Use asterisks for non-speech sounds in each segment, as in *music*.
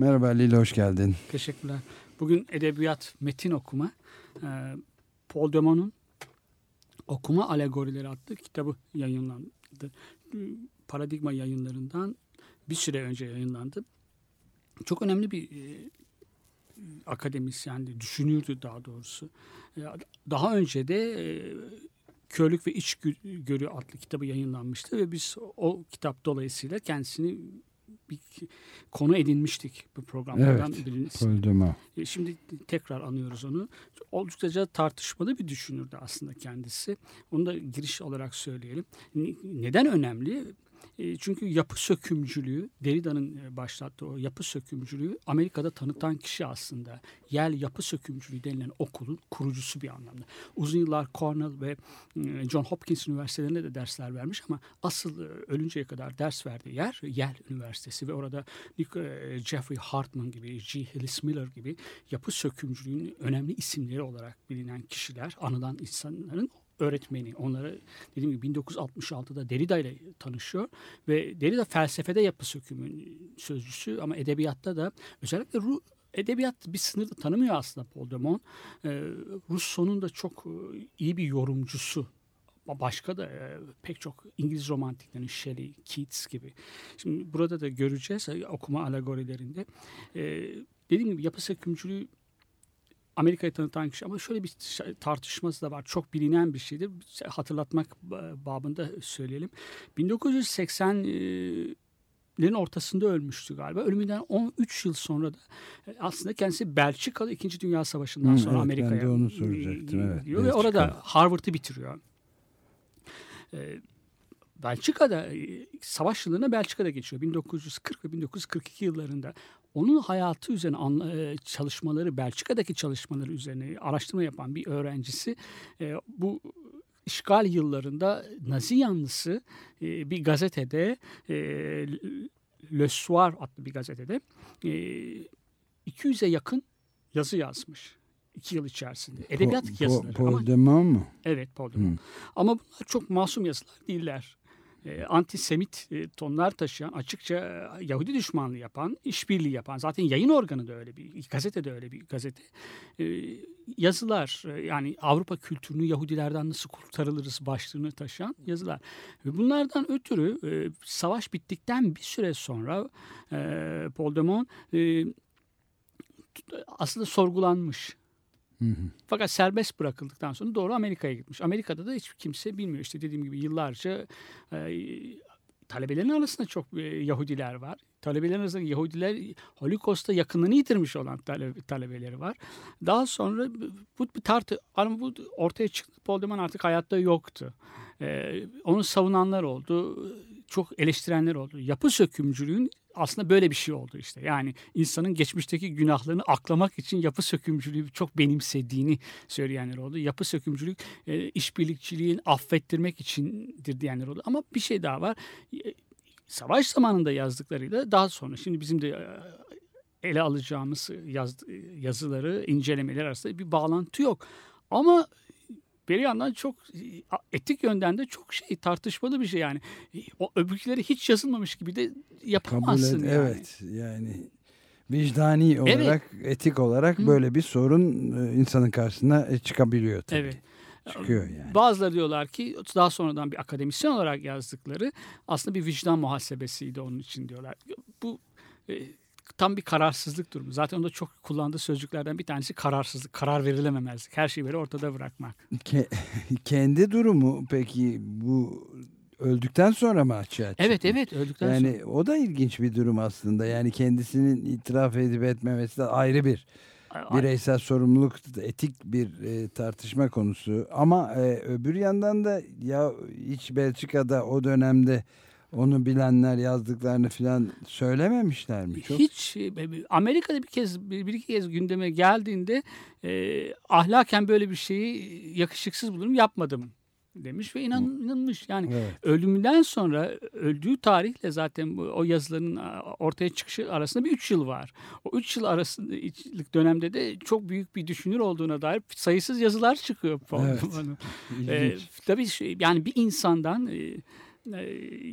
Merhaba Lili hoş geldin. Teşekkürler. Bugün edebiyat metin okuma. Ee, Paul Demon'un Okuma Alegorileri adlı kitabı yayınlandı. Paradigma yayınlarından bir süre önce yayınlandı. Çok önemli bir e, akademisyendi, düşünürdü daha doğrusu. E, daha önce de e, Körlük ve İçgörü adlı kitabı yayınlanmıştı ve biz o kitap dolayısıyla kendisini bir konu edinmiştik bu programlardan Evet. Koydum E, Şimdi tekrar anıyoruz onu. Oldukça tartışmalı bir düşünürdü aslında kendisi. Onu da giriş olarak söyleyelim. Ne- Neden önemli? E, Çünkü yapı sökümcülüğü, Derrida'nın e, başlattığı o yapı sökümcülüğü Amerika'da tanıtan kişi aslında. Yale Yapı Sökümcülüğü denilen okulun kurucusu bir anlamda. Uzun yıllar Cornell ve e, John Hopkins üniversitelerinde de dersler vermiş ama asıl ölünceye kadar ders verdiği yer Yale Üniversitesi ve orada Jeffrey Hartman gibi, G. Hillis Miller gibi yapı sökümcülüğün önemli isimleri olarak bilinen kişiler, anılan insanların öğretmeni. Onları dediğim gibi 1966'da Derrida ile tanışıyor ve Derrida felsefede yapı sökümün sözcüsü ama edebiyatta da özellikle Ru Edebiyat bir sınır tanımıyor aslında Paul Demon. Ee, Rousseau'nun da çok e, iyi bir yorumcusu. Başka da e, pek çok İngiliz romantiklerin Shelley, Keats gibi. Şimdi burada da göreceğiz e, okuma alegorilerinde. Ee, dediğim gibi yapı sökümcülüğü Amerika'yı tanıtan kişi ama şöyle bir tartışması da var. Çok bilinen bir şeydir. Hatırlatmak ba- babında söyleyelim. 1980'lerin ortasında ölmüştü galiba. Ölümünden 13 yıl sonra da e, aslında kendisi Belçikalı 2. Dünya Savaşı'ndan Hı, sonra evet, ben de Amerika'ya onu soracaktım, evet, ve orada Harvard'ı bitiriyor. Ee, Belçika'da e, savaş yıllarına Belçika'da geçiyor. 1940 ve 1942 yıllarında. Onun hayatı üzerine e, çalışmaları, Belçika'daki çalışmaları üzerine araştırma yapan bir öğrencisi e, bu işgal yıllarında Nazi yanlısı e, bir gazetede Le Soir adlı bir gazetede e, 200'e yakın yazı yazmış. iki yıl içerisinde. Edebiyat Po- po- yazıları. Paul ama, Demon mu? evet Paul Demon. Ama bunlar çok masum yazılar değiller. E, antisemit e, tonlar taşıyan, açıkça e, Yahudi düşmanlığı yapan, işbirliği yapan, zaten yayın organı da öyle bir, gazete de öyle bir gazete. Yazılar, yani Avrupa kültürünü Yahudilerden nasıl kurtarılırız başlığını taşıyan yazılar. Bunlardan ötürü savaş bittikten bir süre sonra e, Paul Demon aslında sorgulanmış. Fakat serbest bırakıldıktan sonra doğru Amerika'ya gitmiş. Amerika'da da hiç kimse bilmiyor. İşte dediğim gibi yıllarca e, talebelerin arasında çok e, Yahudiler var. Talebelerin arasında Yahudiler Holocaust'ta yakınlığını yitirmiş olan tale, talebeleri var. Daha sonra bu bir tartı ama bu ortaya çıktı. Paul Deman artık hayatta yoktu. E, onu savunanlar oldu. Çok eleştirenler oldu. Yapı sökümcülüğün aslında böyle bir şey oldu işte. Yani insanın geçmişteki günahlarını aklamak için yapı sökümcülüğü çok benimsediğini söyleyenler oldu. Yapı sökümcülük e, işbirlikçiliğin affettirmek içindir diyenler oldu. Ama bir şey daha var. E, Savaş zamanında yazdıklarıyla daha sonra şimdi bizim de e, ele alacağımız yaz, yazıları, incelemeler arasında bir bağlantı yok. Ama bir yandan çok etik yönden de çok şey tartışmalı bir şey yani. O öbürküleri hiç yazılmamış gibi de Kabul yapamazsın et, yani. evet yani vicdani olarak etik olarak böyle bir sorun e, insanın karşısına e, çıkabiliyor tabii. Evet. Çıkıyor yani. Bazıları diyorlar ki daha sonradan bir akademisyen olarak yazdıkları aslında bir vicdan muhasebesiydi onun için diyorlar. Bu e, tam bir kararsızlık durumu. Zaten onda çok kullandığı sözcüklerden bir tanesi kararsızlık, karar verilememezlik. Her şeyi böyle ortada bırakmak. Ke- *laughs* kendi durumu peki bu öldükten sonra mı açığa çıktı? Evet evet öldükten Yani sonra. o da ilginç bir durum aslında. Yani kendisinin itiraf edip etmemesi de ayrı bir bireysel sorumluluk, etik bir e, tartışma konusu. Ama e, öbür yandan da ya hiç Belçika'da o dönemde Onu bilenler yazdıklarını filan söylememişler mi? Çok Hiç e, Amerika'da bir kez bir, iki kez gündeme geldiğinde e, ahlaken böyle bir şeyi yakışıksız bulurum yapmadım demiş ve inan, inanmış. Yani Evet. ölümünden sonra öldüğü tarihle zaten bu, o yazıların ortaya çıkışı arasında bir üç yıl var. O üç yıl arasındaki dönemde de çok büyük bir düşünür olduğuna dair sayısız yazılar çıkıyor. Evet. *laughs* Ee, tabii şey, yani bir insandan e,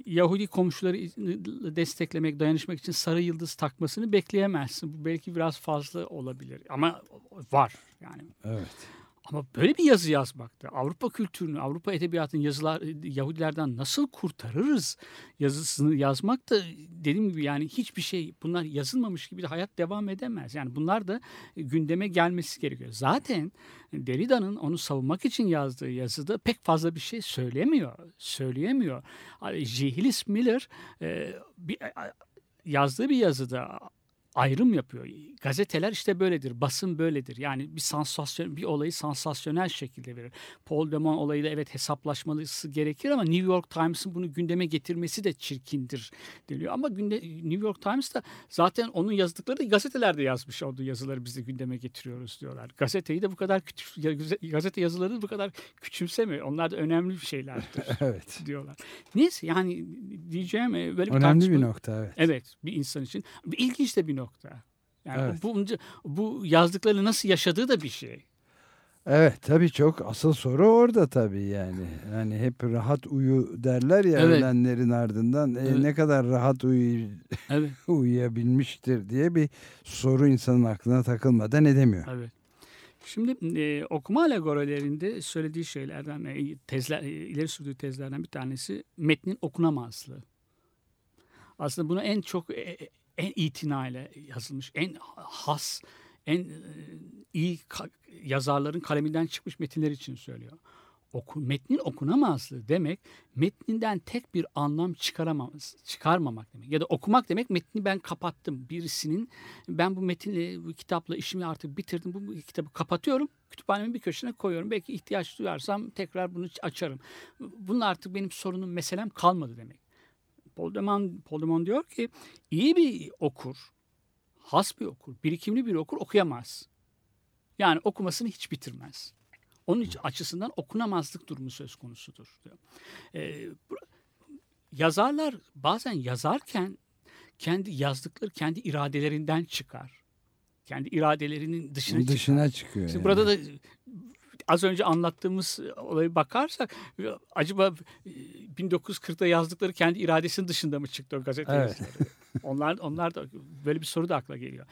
Yahudi komşuları desteklemek, dayanışmak için sarı yıldız takmasını bekleyemezsin. Bu belki biraz fazla olabilir ama var yani. evet. Ama böyle bir yazı yazmakta, Avrupa kültürünü, Avrupa edebiyatını yazılar Yahudilerden nasıl kurtarırız yazısını yazmak da dediğim gibi yani hiçbir şey bunlar yazılmamış gibi de hayat devam edemez. Yani bunlar da gündeme gelmesi gerekiyor. Zaten Derrida'nın onu savunmak için yazdığı yazıda pek fazla bir şey söylemiyor, söyleyemiyor. J. Hillis Miller e, bir, yazdığı bir yazıda ayrım yapıyor. Gazeteler işte böyledir, basın böyledir. Yani bir sansasyon bir olayı sansasyonel şekilde verir. Paul Demon olayıyla evet hesaplaşması gerekir ama New York Times'ın bunu gündeme getirmesi de çirkindir deniyor. Ama günde, New York Times da zaten onun yazdıkları da gazetelerde yazmış olduğu yazıları biz de gündeme getiriyoruz diyorlar. Gazeteyi de bu kadar küçük, gazete yazıları bu kadar küçümsemiyor. Onlar da önemli bir şeylerdir *laughs* Evet. diyorlar. Neyse yani diyeceğim e, böyle bir Önemli bir nokta evet. Evet bir insan için. İlginç de bir nokta. Yani Evet. bu, bu yazdıklarını nasıl yaşadığı da bir şey. Evet tabii çok asıl soru orada tabii yani. Yani hep rahat uyu derler ya Evet. ölenlerin ardından E, Evet. ne kadar rahat uyu, Evet, *laughs* uyuyabilmiştir diye bir soru insanın aklına takılmadan edemiyor. evet. Şimdi e, okuma alegorilerinde söylediği şeylerden, e, tezler, e, ileri sürdüğü tezlerden bir tanesi metnin okunamazlığı. Aslında bunu en çok, e, e, en itinayla yazılmış, en has, en e, iyi yazarların kaleminden çıkmış metinler için söylüyor. Oku, metnin okunamazlığı demek metninden tek bir anlam çıkaramamız, çıkarmamak demek. Ya da okumak demek metni ben kapattım. Birisinin ben bu metinle, bu kitapla işimi artık bitirdim. Bu, bu kitabı kapatıyorum. Kütüphanemin bir köşesine koyuyorum. Belki ihtiyaç duyarsam tekrar bunu açarım. Bunun artık benim sorunum, meselem kalmadı demek. Paul Deman, Paul Deman diyor ki iyi bir okur, has bir okur, birikimli bir okur okuyamaz. Yani okumasını hiç bitirmez. Onun için açısından okunamazlık durumu söz konusudur. Diyor. Ee, yazarlar bazen yazarken kendi yazdıkları kendi iradelerinden çıkar. Kendi iradelerinin dışına, çıkar. Dışına çıkıyor. Şimdi yani. burada da az önce anlattığımız olaya bakarsak acaba e, 1940'da yazdıkları kendi iradesinin dışında mı çıktı o gazete Evet. *laughs* onlar onlar da böyle bir soru da akla geliyor.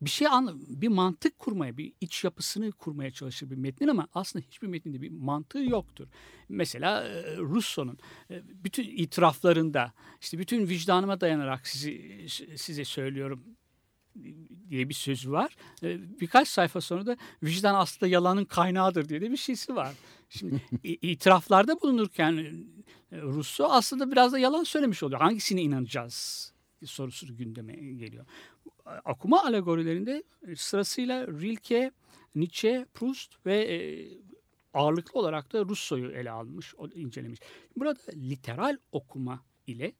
Bir şey anla, bir mantık kurmaya, bir iç yapısını kurmaya çalışır bir metnin ama aslında hiçbir metninde bir mantığı yoktur. Mesela e, Rousseau'nun e, bütün itiraflarında işte bütün vicdanıma dayanarak sizi size söylüyorum diye bir sözü var. E, Birkaç sayfa sonra da vicdan aslında yalanın kaynağıdır diye de bir şeysi var. Şimdi *laughs* itiraflarda bulunurken e, Rousseau aslında biraz da yalan söylemiş oluyor. Hangisine inanacağız sorusu gündeme geliyor. Okuma alegorilerinde e, sırasıyla Rilke, Nietzsche, Proust ve ağırlıklı olarak da Rousseau'yu ele almış, incelemiş. Burada literal okuma ile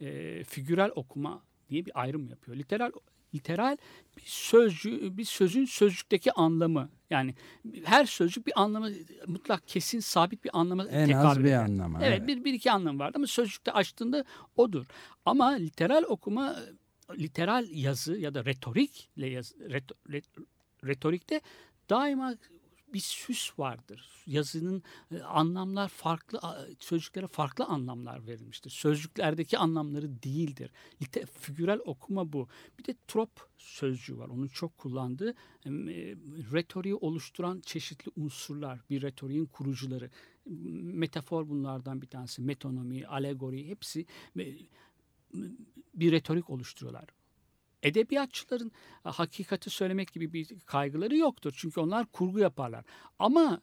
e, figürel okuma diye bir ayrım yapıyor. Literal literal bir sözcü bir sözün sözcükteki anlamı yani her sözcük bir anlamı mutlak kesin sabit bir anlama en az tekabül bir eder. anlamı. Evet, bir, bir iki anlam vardı ama sözcükte açtığında odur. Ama literal okuma, literal yazı ya da retorikle yaz, reto, ret- retorikte daima bir süs vardır. Yazının e, anlamlar farklı, sözcüklere farklı anlamlar verilmiştir. Sözcüklerdeki anlamları değildir. Lite, figürel okuma bu. Bir de trop sözcüğü var. Onun çok kullandığı e, retoriği oluşturan çeşitli unsurlar. Bir retoriğin kurucuları. Metafor bunlardan bir tanesi. Metonomi, alegori hepsi bir retorik oluşturuyorlar. Edebiyatçıların e, hakikati söylemek gibi bir kaygıları yoktur. Çünkü onlar kurgu yaparlar. Ama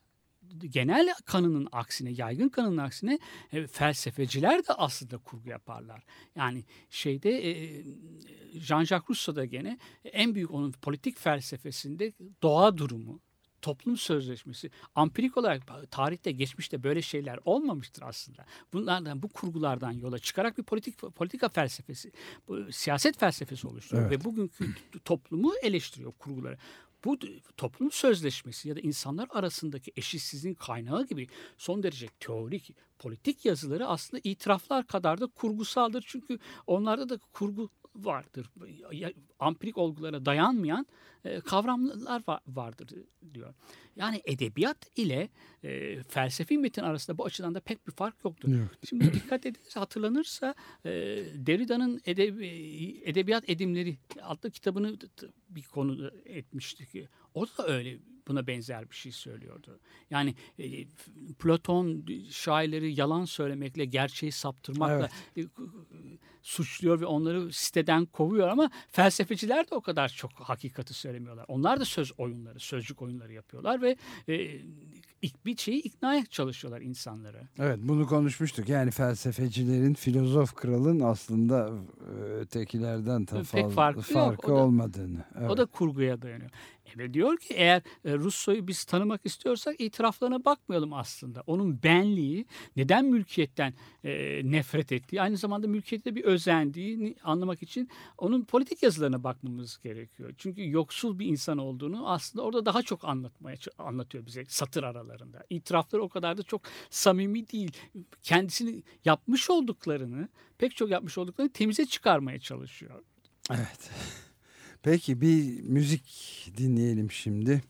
genel kanının aksine, yaygın kanının aksine e, felsefeciler de aslında kurgu yaparlar. Yani şeyde e, Jean-Jacques Rousseau da gene en büyük onun politik felsefesinde doğa durumu, toplum sözleşmesi. Ampirik olarak tarihte geçmişte böyle şeyler olmamıştır aslında. Bunlardan bu kurgulardan yola çıkarak bir politik politika felsefesi, bu, siyaset felsefesi oluşturuyor Evet. ve bugünkü toplumu eleştiriyor kurguları. Bu toplum sözleşmesi ya da insanlar arasındaki eşitsizliğin kaynağı gibi son derece teorik, politik yazıları aslında itiraflar kadar da kurgusaldır. Çünkü onlarda da kurgu vardır. Ampirik olgulara dayanmayan e, kavramlar va- vardır diyor. Yani edebiyat ile e, felsefi metin arasında bu açıdan da pek bir fark yoktur. Yok. Şimdi dikkat edilirse hatırlanırsa e, Derrida'nın Edebi- Edebiyat Edimleri adlı kitabını bir konu etmiştik. O da öyle buna benzer bir şey söylüyordu. Yani e, Platon şairleri yalan söylemekle, gerçeği saptırmakla e, suçluyor ve onları siteden kovuyor ama felsefeciler de o kadar çok hakikati söylemiyorlar. Onlar da söz oyunları, sözcük oyunları yapıyorlar ve e, bir şeyi iknaya çalışıyorlar insanları. Evet bunu konuşmuştuk. Yani felsefecilerin, filozof kralın aslında e, ötekilerden ta fazla farkı yok. farkı O da-. Evet. O da kurguya dayanıyor. Evet diyor ki eğer e, Russo'yu biz tanımak istiyorsak itiraflarına bakmayalım aslında. Onun benliği, neden mülkiyetten e, nefret ettiği, aynı zamanda mülkiyette bir özendiğini anlamak için onun politik yazılarına bakmamız gerekiyor. Çünkü yoksul bir insan olduğunu aslında orada daha çok anlatmaya anlatıyor bize satır aralarında. İtirafları o kadar da çok samimi değil. Kendisini yapmış olduklarını, pek çok yapmış olduklarını temize çıkarmaya çalışıyor. Evet. Peki bir müzik dinleyelim şimdi.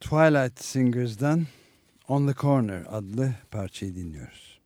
Twilight Singers'dan On the Corner adlı parçayı dinliyoruz.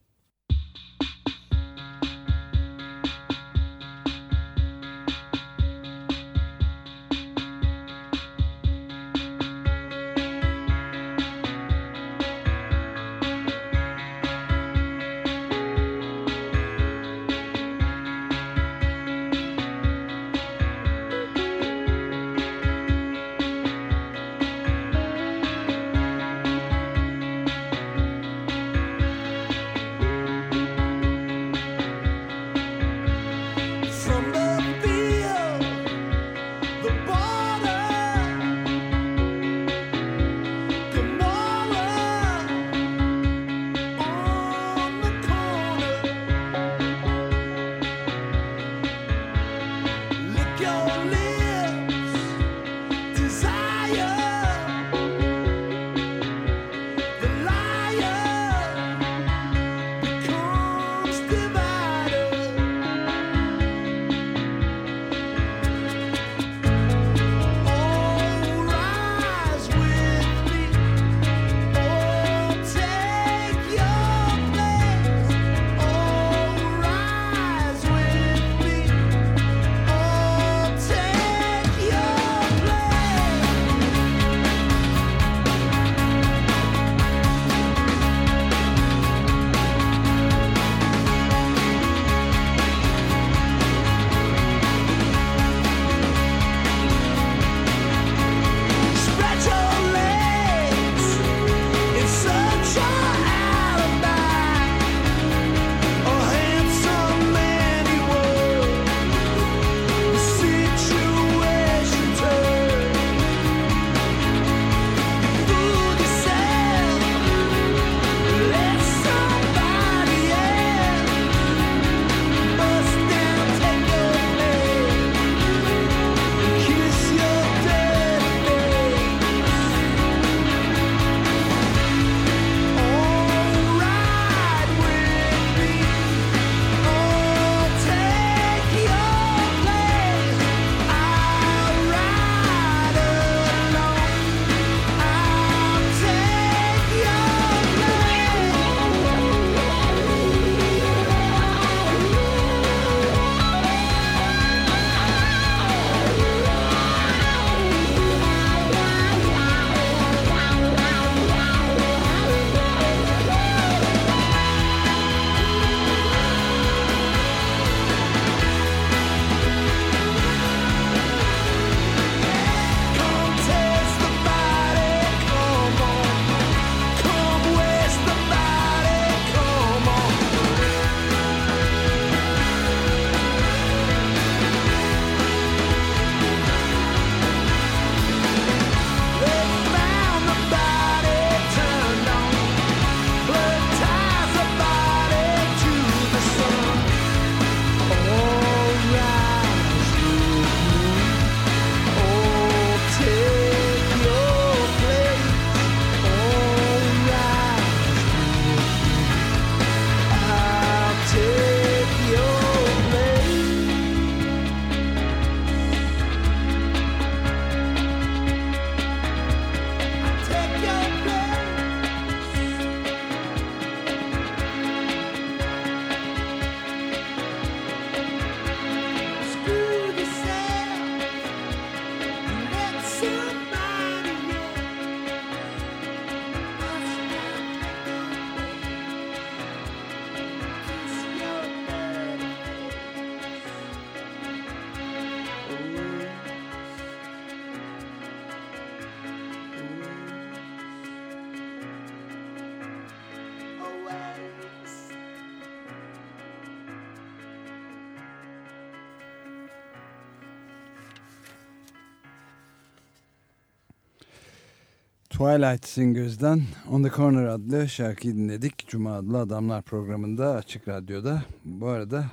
Twilight Singers'dan On The Corner adlı şarkıyı dinledik. Cuma adlı Adamlar programında Açık Radyo'da. Bu arada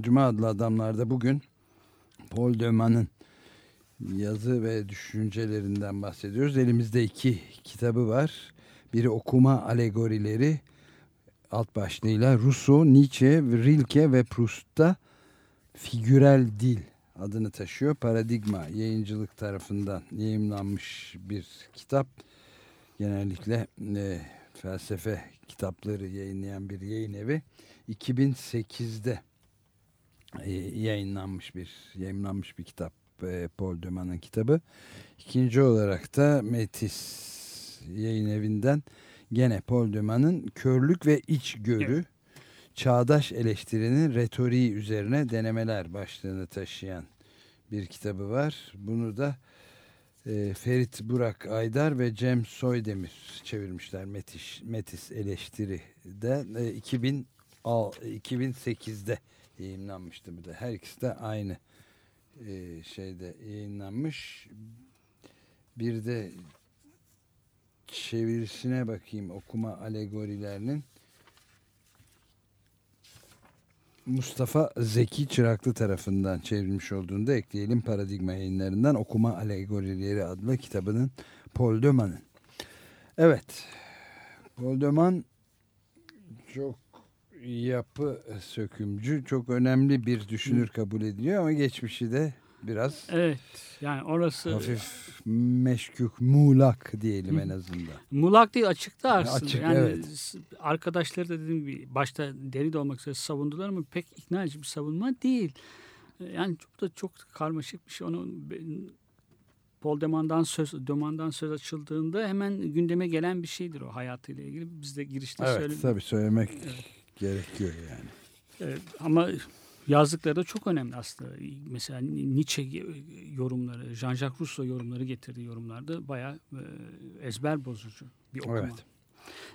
Cuma adlı Adamlar'da bugün Paul Döman'ın yazı ve düşüncelerinden bahsediyoruz. Elimizde iki kitabı var. Biri okuma alegorileri alt başlığıyla Rousseau, Nietzsche, Rilke ve Proust'ta figürel dil adını taşıyor. Paradigma yayıncılık tarafından yayımlanmış bir kitap. Genellikle e, felsefe kitapları yayınlayan bir yayın evi. 2008'de e, yayınlanmış bir yayınlanmış bir kitap e, Paul Duman'ın kitabı. İkinci olarak da Metis yayın evinden gene Paul Duman'ın Körlük ve İçgörü Evet. Çağdaş Eleştirinin Retoriği Üzerine Denemeler başlığını taşıyan bir kitabı var. Bunu da e, Ferit Burak Aydar ve Cem Soydemir çevirmişler Metis, Metis Eleştiri'de e, 2000, al- 2008'de yayınlanmıştı bu da. Her ikisi de aynı e, şeyde yayınlanmış. Bir de çevirisine bakayım okuma alegorilerinin. Mustafa Zeki Çıraklı tarafından çevrilmiş olduğunu da ekleyelim. Paradigma yayınlarından Okuma Alegorileri adlı kitabının Paul Döman'ın. Evet. Paul Döman çok yapı sökümcü, çok önemli bir düşünür kabul ediliyor ama geçmişi de biraz Evet. Yani orası hafif meşkük, muğlak diyelim en azından. mulak değil açıkta aslında. Açık, yani evet. arkadaşları da dediğim gibi başta deri de olmak üzere savundular ama pek ikna edici bir savunma değil. E, Yani çok da çok karmaşık bir şey. Onu Paul Deman'dan söz Deman'dan söz açıldığında hemen gündeme gelen bir şeydir o hayatıyla ilgili. Biz de girişte Evet, söyledik. tabii söylemek gerekiyor yani. Evet, ama yazdıkları da çok önemli aslında. Mesela Nietzsche yorumları, Jean-Jacques Rousseau yorumları getirdiği yorumlarda bayağı e, ezber bozucu bir okuma. Evet.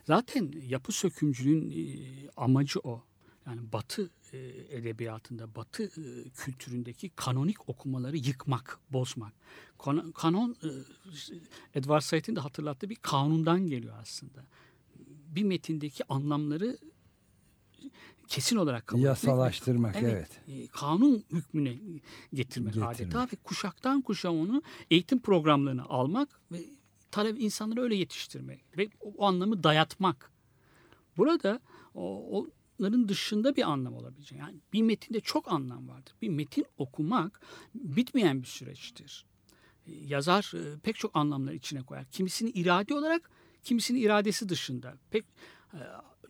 Zaten yapı sökümcülüğün e, amacı o. Yani Batı e, edebiyatında, Batı kültüründeki kanonik okumaları yıkmak, bozmak. Kanon, Edward Said'in de hatırlattığı bir kanundan geliyor aslında. Bir metindeki anlamları kesin olarak kabul etmek Yasalaştırmak evet. e, kanun hükmüne getirmek, Getirmek. adeta ve kuşaktan kuşağa onu eğitim programlarına almak ve talep insanları öyle yetiştirmek ve o, anlamı dayatmak. Burada o, onların dışında bir anlam olabilecek. Yani bir metinde çok anlam vardır. Bir metin okumak bitmeyen bir süreçtir. E, Yazar e, pek çok anlamlar içine koyar. Kimisini iradi olarak, kimisini iradesi dışında. Pek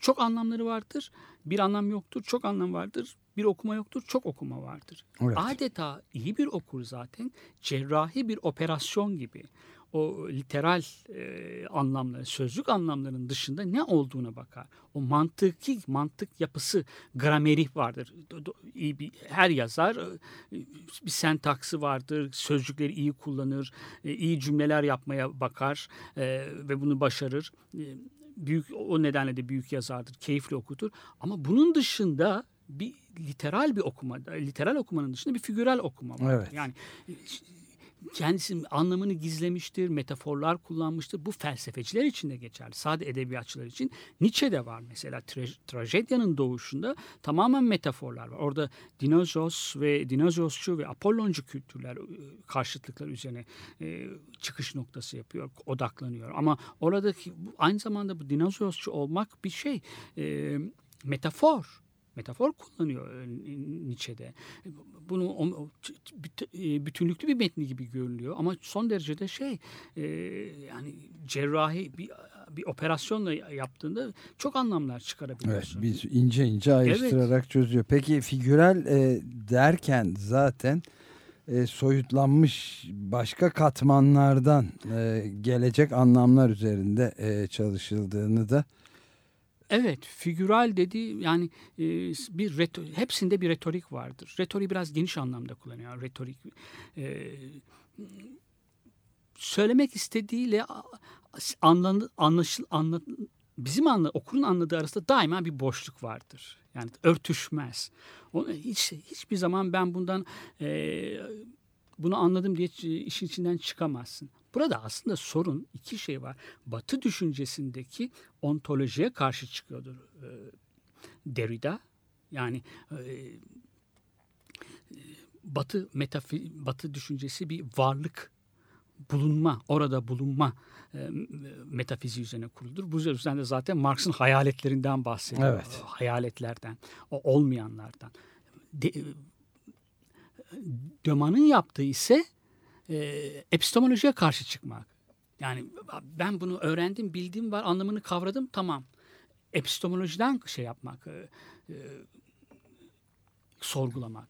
çok anlamları vardır. Bir anlam yoktur, çok anlam vardır. Bir okuma yoktur, çok okuma vardır. Evet. Adeta iyi bir okur zaten cerrahi bir operasyon gibi o literal e, anlamları, sözlük anlamlarının dışında ne olduğuna bakar. O mantıki mantık yapısı, grameri vardır. Do- do- iyi bir her yazar e, bir sentaksı vardır, sözcükleri iyi kullanır, e, iyi cümleler yapmaya bakar e, ve bunu başarır. E, büyük o nedenle de büyük yazardır, keyifli okutur. Ama bunun dışında bir literal bir okuma, literal okumanın dışında bir figürel okuma var. Evet. Yani kendisi anlamını gizlemiştir, metaforlar kullanmıştır. Bu felsefeciler için de geçerli. Sadece edebiyatçılar için. Nietzsche'de var mesela tra- trajedyanın doğuşunda tamamen metaforlar var. Orada dinozos ve dinozosçu ve apolloncu kültürler e, karşıtlıklar üzerine e, çıkış noktası yapıyor, odaklanıyor. Ama oradaki aynı zamanda bu dinozosçu olmak bir şey e, metafor. Metafor kullanıyor Nietzsche'de. Bunu bütünlüklü bir metni gibi görünüyor ama son derecede şey e, yani cerrahi bir bir operasyonla yaptığında çok anlamlar Evet, çıkarabiliyorsun. biz ince ince ayrıştırarak çözüyor. Peki figürel e, derken zaten e, soyutlanmış başka katmanlardan e, gelecek anlamlar üzerinde e, çalışıldığını da Evet, figüral dedi yani e, bir reto, hepsinde bir retorik vardır. Retoriği biraz geniş anlamda kullanıyor. Retorik e, söylemek istediğiyle anlanı, anlaşıl anla, bizim anla, okurun anladığı arasında daima bir boşluk vardır. Yani örtüşmez. Onu hiç hiçbir zaman ben bundan e, bunu anladım diye işin içinden çıkamazsın. Burada aslında sorun iki şey var. Batı düşüncesindeki ontolojiye karşı çıkıyordur e, Derrida. Yani e, Batı metafi, Batı düşüncesi bir varlık bulunma, orada bulunma e, metafiziği üzerine kuruludur. Bu yüzden de zaten Marx'ın hayaletlerinden bahsediyor. Evet. Hayaletlerden, o olmayanlardan. De, Döman'ın yaptığı ise e, epistemolojiye karşı çıkmak. Yani ben bunu öğrendim, bildim var, anlamını kavradım, tamam. Epistemolojiden şey yapmak, e, e, sorgulamak.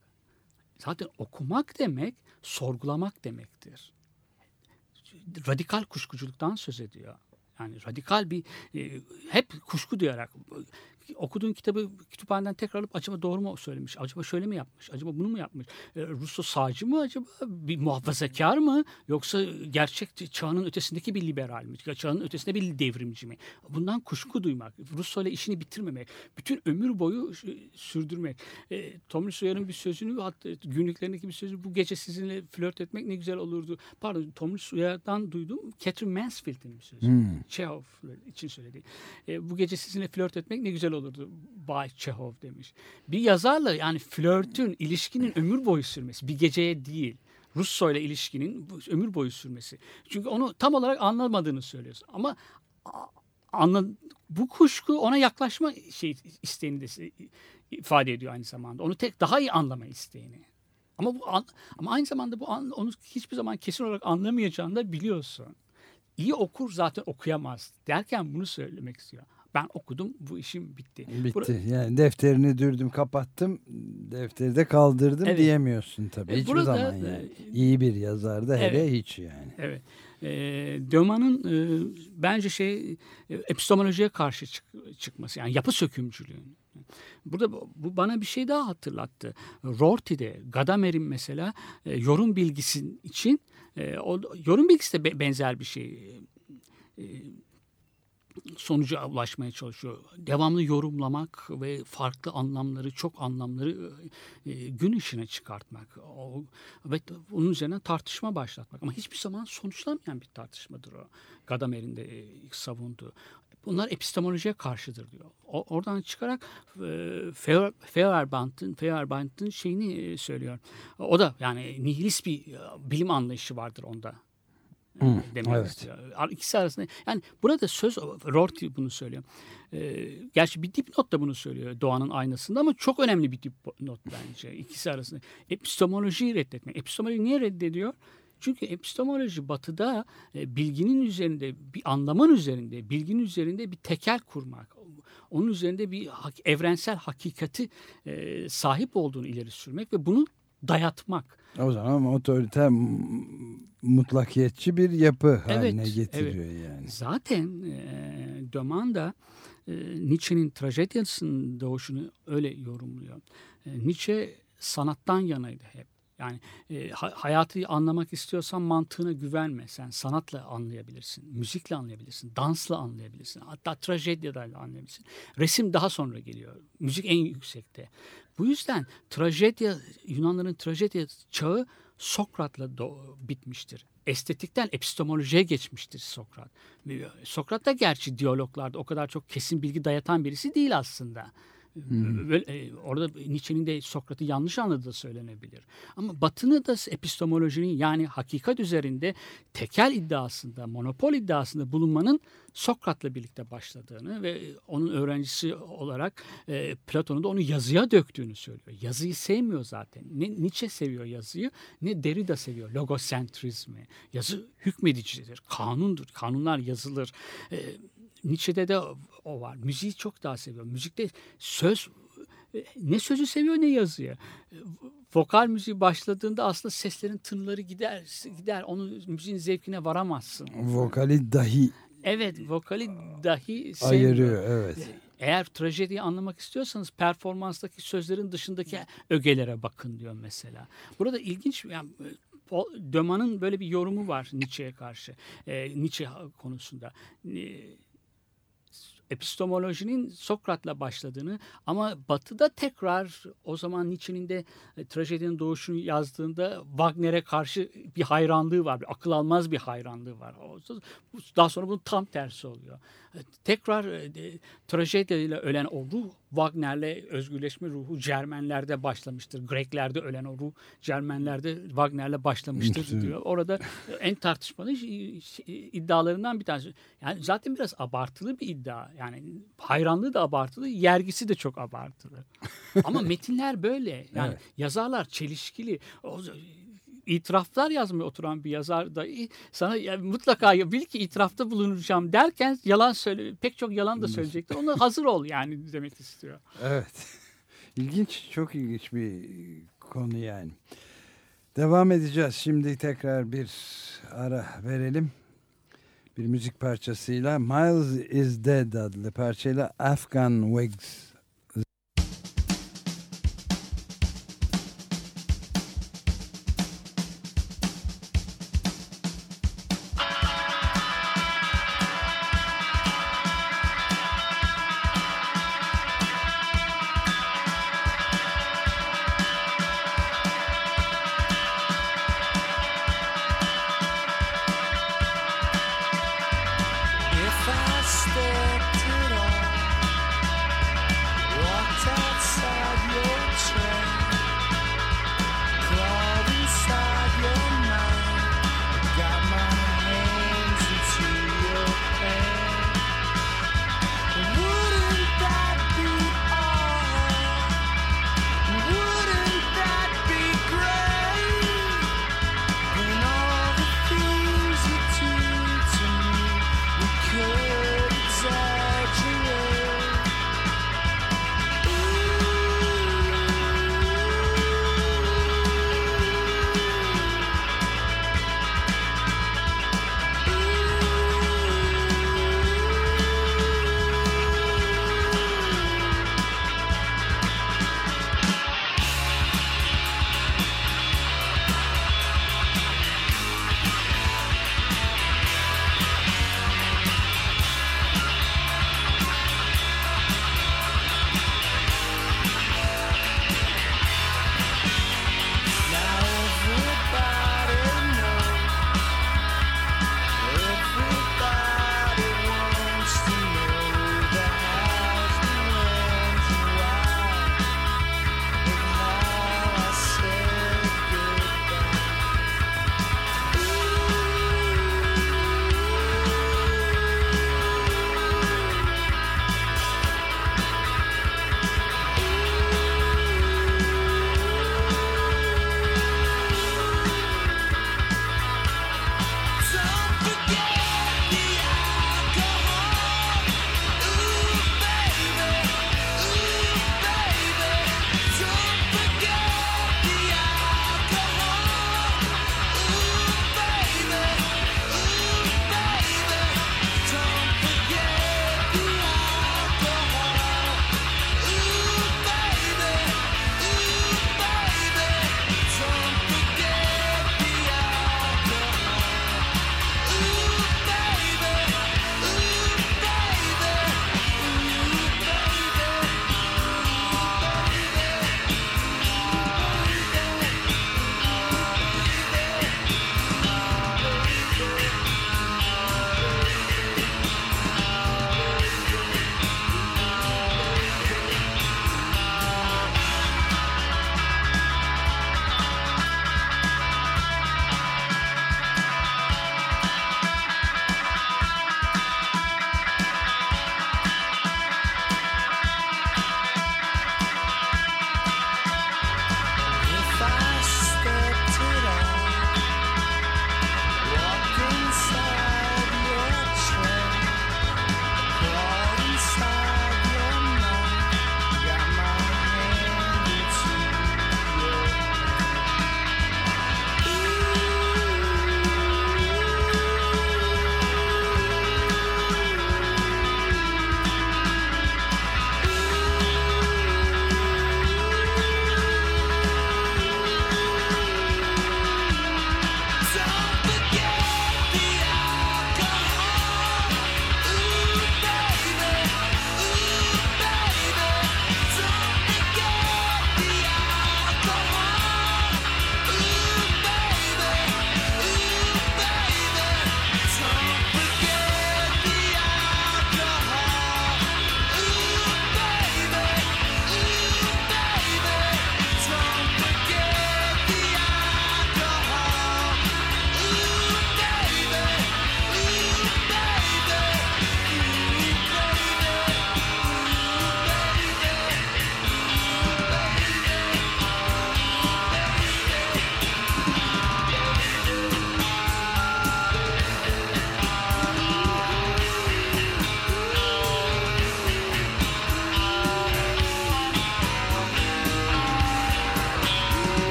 Zaten okumak demek, sorgulamak demektir. Radikal kuşkuculuktan söz ediyor. Yani radikal bir e, hep kuşku duyarak okuduğun kitabı kütüphaneden tekrar alıp acaba doğru mu söylemiş? Acaba şöyle mi yapmış? Acaba bunu mu yapmış? E, Russo sağcı mı acaba? Bir muhafazakar mı? Yoksa gerçek çağının ötesindeki bir liberal mi? Çağının ötesinde bir devrimci mi? Bundan kuşku duymak. Russo ile işini bitirmemek. Bütün ömür boyu sürdürmek. E, Tomris Uyar'ın bir sözünü hatta günlüklerindeki bir sözü bu gece sizinle flört etmek ne güzel olurdu. Pardon Tomris Uyar'dan duydum. Catherine Mansfield'in bir sözü. Hmm. Çehov için söyledi. E, bu gece sizinle flört etmek ne güzel olurdu. Bay Çehov demiş. Bir yazarla yani flörtün, ilişkinin ömür boyu sürmesi. Bir geceye değil. Russo ile ilişkinin ömür boyu sürmesi. Çünkü onu tam olarak anlamadığını söylüyorsun. Ama anla, bu kuşku ona yaklaşma şey isteğini de ifade ediyor aynı zamanda. Onu tek daha iyi anlama isteğini. Ama bu ama aynı zamanda bu onu hiçbir zaman kesin olarak anlamayacağını da biliyorsun. İyi okur zaten okuyamaz derken bunu söylemek istiyor. Ben okudum bu işim bitti. Bitti. Bur yani defterini dürdüm kapattım defteri de kaldırdım evet. diyemiyorsun tabii. Hiçbir Burada, zaman yani. İyi bir yazarda hele evet, hiç yani. Evet. E, Döman'ın e, bence şey e, epistemolojiye karşı çık, çıkması yani yapı sökümcülüğü. Burada bu bana bir şey daha hatırlattı. Rorty'de Gadamer'in mesela e, yorum bilgisi için e, o, yorum bilgisi de be, benzer bir şey. E, sonuca ulaşmaya çalışıyor. Devamlı yorumlamak ve farklı anlamları, çok anlamları e, gün ışığına çıkartmak. Ve onun üzerine tartışma başlatmak. Ama hiçbir zaman sonuçlanmayan bir tartışmadır o. Gadamer'in de e, savunduğu. Bunlar epistemolojiye karşıdır diyor. Oradan çıkarak e, Feuerbach'ın Feuerbach'ın şeyini e, söylüyor. O da yani nihilist bir e, bilim anlayışı vardır onda. Hmm, demek evet. istiyor. İkisi arasında yani burada söz Rorty bunu söylüyor. Ee, gerçi bir dipnot da bunu söylüyor Doğanın aynasında ama çok önemli bir dipnot bence ikisi arasında. Epistemolojiyi reddetmek. Epistemoloji niye reddediyor? Çünkü epistemoloji batıda e, bilginin üzerinde, bir anlamın üzerinde, bilginin üzerinde bir tekel kurmak, onun üzerinde bir hak, evrensel hakikati e, sahip olduğunu ileri sürmek ve bunu dayatmak. O zaman otoriter mutlakiyetçi bir yapı haline evet, getiriyor evet. yani. Zaten e, Döman da e, Nietzsche'nin trajedyasının doğuşunu öyle yorumluyor. E, Nietzsche sanattan yanaydı hep. Yani e, hayatı anlamak istiyorsan mantığına güvenme. Sen sanatla anlayabilirsin, müzikle anlayabilirsin, dansla anlayabilirsin. Hatta trajedyayla anlayabilirsin. Resim daha sonra geliyor. Müzik en yüksekte. Bu yüzden trajedya, Yunanların trajedya çağı Sokrat'la bitmiştir. Estetikten epistemolojiye geçmiştir Sokrat. Sokrat da gerçi diyaloglarda o kadar çok kesin bilgi dayatan birisi değil aslında. Böyle, orada Nietzsche'nin de Sokrat'ı yanlış anladığı söylenebilir. Ama Batı'nı da epistemolojinin yani hakikat üzerinde tekel iddiasında, monopol iddiasında bulunmanın Sokrat'la birlikte başladığını ve onun öğrencisi olarak e, Platon'un da onu yazıya döktüğünü söylüyor. Yazıyı sevmiyor zaten. Ne Nietzsche seviyor yazıyı ne Derrida seviyor logosentrizmi. Yazı hükmedicidir, kanundur. Kanunlar yazılır. E, Nietzsche'de de o var. Müziği çok daha seviyor. Müzikte söz ne sözü seviyor ne yazıyor. Vokal müziği başladığında aslında seslerin tınları gider gider. Onun müziğin zevkine varamazsın. Vokali dahi Evet, vokali dahi ayırıyor. Evet. Eğer trajediyi anlamak istiyorsanız performanstaki sözlerin dışındaki ögelere bakın diyor mesela. Burada ilginç yani Döman'ın böyle bir yorumu var Nietzsche'ye karşı. E, Nietzsche konusunda. E, epistemolojinin Sokrat'la başladığını ama Batı'da tekrar o zaman Nietzsche'nin de e, trajedinin doğuşunu yazdığında Wagner'e karşı bir hayranlığı var. Bir akıl almaz bir hayranlığı var. Daha sonra bunun tam tersi oluyor. E, tekrar e, trajediyle ölen o ruh Wagner'le özgürleşme ruhu Cermenlerde başlamıştır. Greklerde ölen o ruh Cermenlerde Wagner'le başlamıştır diyor. Orada en tartışmalı iddialarından bir tanesi. Yani zaten biraz abartılı bir iddia. Yani hayranlığı da abartılı, yergisi de çok abartılı. *laughs* Ama metinler böyle. Yani evet. yazarlar çelişkili. O, itiraflar yazmaya oturan bir yazar da sana yani mutlaka bil ki itirafta bulunacağım derken yalan söyle pek çok yalan da söyleyecektir. Ona hazır ol yani demek istiyor. Evet. *laughs* İlginç, çok ilginç bir konu yani. Devam edeceğiz. Şimdi tekrar bir ara verelim. Bir müzik parçasıyla Miles is Dead adlı parçayla Afghan Wigs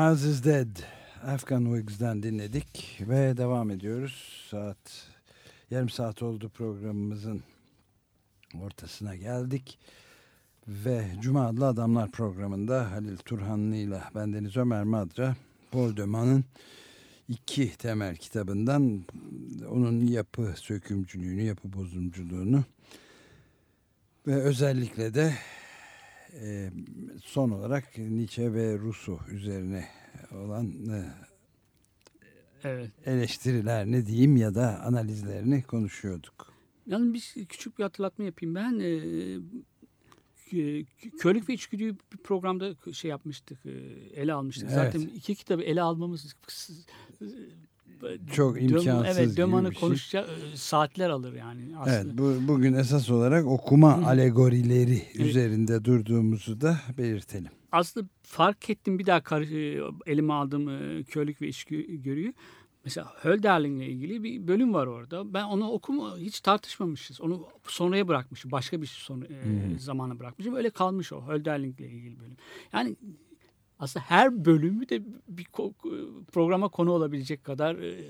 Miles is Dead. Afghan Wigs'den dinledik ve devam ediyoruz. Saat yarım saat oldu programımızın ortasına geldik. Ve Cuma adlı Adamlar programında Halil Turhanlı ile bendeniz Ömer Madra, Paul Döman'ın iki temel kitabından onun yapı sökümcülüğünü, yapı bozumculuğunu ve özellikle de e, son olarak Nietzsche ve Rousseau üzerine olan e, Evet. eleştiriler ne diyeyim ya da analizlerini konuşuyorduk. Yani bir küçük bir hatırlatma yapayım ben. E, e, Körlük ve İçgüdü'yü bir programda şey yapmıştık, e, ele almıştık. Evet. Zaten iki kitabı ele almamız Çok Döm- imkansız Evet, gibi Döman'ı şey. konuşacak e, saatler alır yani aslında. Evet, bu, bugün esas olarak okuma Hı. alegorileri Evet. üzerinde durduğumuzu da belirtelim. aslında fark ettim bir daha e, elime aldığım e, körlük ve içgörüyü. Mesela Hölderlin'le ilgili bir bölüm var orada. Ben onu okuma hiç tartışmamışız. Onu sonraya bırakmışım. Başka bir sonra, e, Hmm. zamana bırakmışım. Öyle kalmış o Hölderlin'le ilgili bölüm. Yani aslında her bölümü de bir programa konu olabilecek kadar e,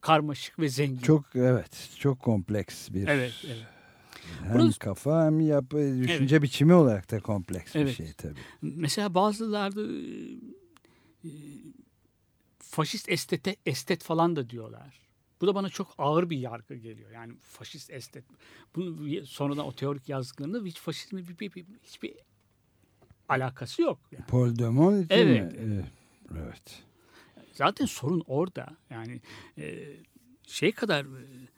karmaşık ve zengin. Çok evet, çok kompleks bir Evet, evet. hem Burası- kafa hem yapı, düşünce biçimi olarak da kompleks bir Evet. şey tabii. Mesela bazılarda e, e, faşist estete, estet falan da diyorlar. Bu da bana çok ağır bir yargı geliyor. Yani faşist estet. Bunu sonradan o teorik yazdıklarında hiç faşizmi bir, bir, bir- hiçbir alakası yok. Yani. Paul Demon için Evet. mi? Evet. Zaten sorun orada. Yani e, şey kadar e,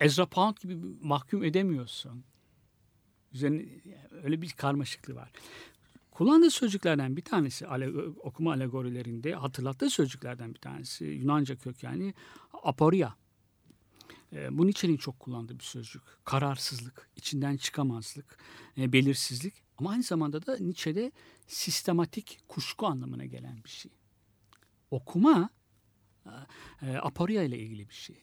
Ezra Pound gibi mahkum edemiyorsun. Üzerine öyle bir karmaşıklığı var. Kullandığı sözcüklerden bir tanesi okuma alegorilerinde hatırlattığı sözcüklerden bir tanesi Yunanca kökenli aporia. E, bu Nietzsche'nin çok kullandığı bir sözcük. Kararsızlık, içinden çıkamazlık, e, belirsizlik ama aynı zamanda da Nietzsche'de sistematik kuşku anlamına gelen bir şey. Okuma e, aporia ile ilgili bir şey.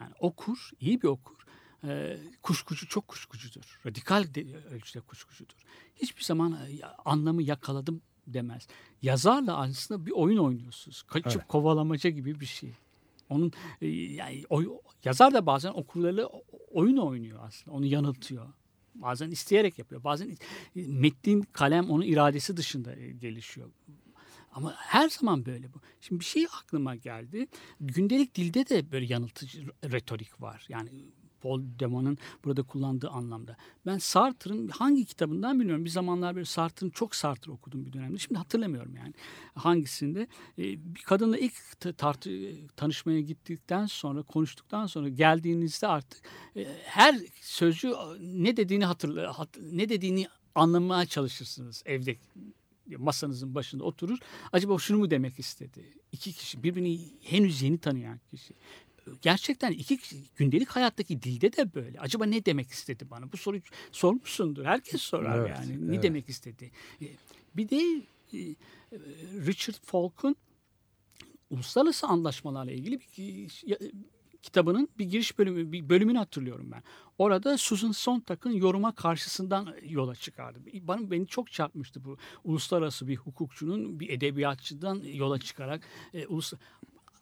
Yani okur, iyi bir okur, e, kuşkucu çok kuşkucudur. Radikal de, ölçüde kuşkucudur. Hiçbir zaman e, anlamı yakaladım demez. Yazarla aslında bir oyun oynuyorsunuz. Kaçıp Evet. kovalamaca gibi bir şey. Onun e, yani oy- yazar da bazen okurlarıyla o- oyun oynuyor aslında. Onu yanıltıyor. Bazen isteyerek yapıyor. Bazen metnin kalem onun iradesi dışında e, gelişiyor. Ama her zaman böyle bu. Şimdi bir şey aklıma geldi. Gündelik dilde de böyle yanıltıcı retorik var. Yani Paul Demon'un burada kullandığı anlamda. Ben Sartre'ın hangi kitabından bilmiyorum. Bir zamanlar böyle Sartre'ın çok Sartre okudum bir dönemde. Şimdi hatırlamıyorum yani hangisinde. Ee, bir kadınla ilk ta- tartı, tanışmaya gittikten sonra, konuştuktan sonra geldiğinizde artık e, her sözcü ne dediğini hatırla, hat- ne dediğini anlamaya çalışırsınız evde masanızın başında oturur. Acaba şunu mu demek istedi? İki kişi birbirini henüz yeni tanıyan kişi. Gerçekten iki gündelik hayattaki dilde de böyle. Acaba ne demek istedi bana? Bu soruyu sormuşsundur. Herkes sorar Evet, yani. Ne evet. demek istedi? E, Bir de e, Richard Falk'un uluslararası anlaşmalarla ilgili bir ya- kitabının bir giriş bölümü, bir bölümünü hatırlıyorum ben. Orada Susan Sontag'ın yoruma karşısından yola çıkardı. Bana beni çok çarpmıştı bu uluslararası bir hukukçunun bir edebiyatçıdan yola çıkarak e, ulus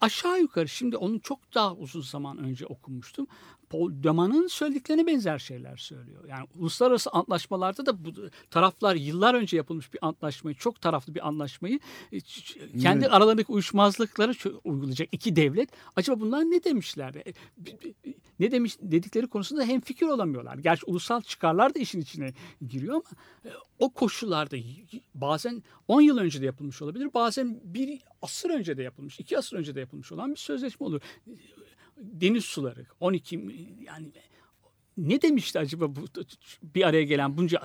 aşağı yukarı şimdi onu çok daha uzun zaman önce okumuştum. Paul Deman'ın söylediklerine benzer şeyler söylüyor. Yani uluslararası antlaşmalarda da bu taraflar yıllar önce yapılmış bir antlaşmayı, çok taraflı bir anlaşmayı e, kendi Evet. aralarındaki uyuşmazlıkları uygulayacak iki devlet. Acaba bunlar ne demişler? E, Ne demiş dedikleri konusunda hem fikir olamıyorlar. Gerçi ulusal çıkarlar da işin içine giriyor ama e, o koşullarda bazen 10 yıl önce de yapılmış olabilir. Bazen bir asır önce de yapılmış, iki asır önce de yapılmış olan bir sözleşme olur. Deniz suları 12 mi- yani ne demişti acaba bu bir araya gelen bunca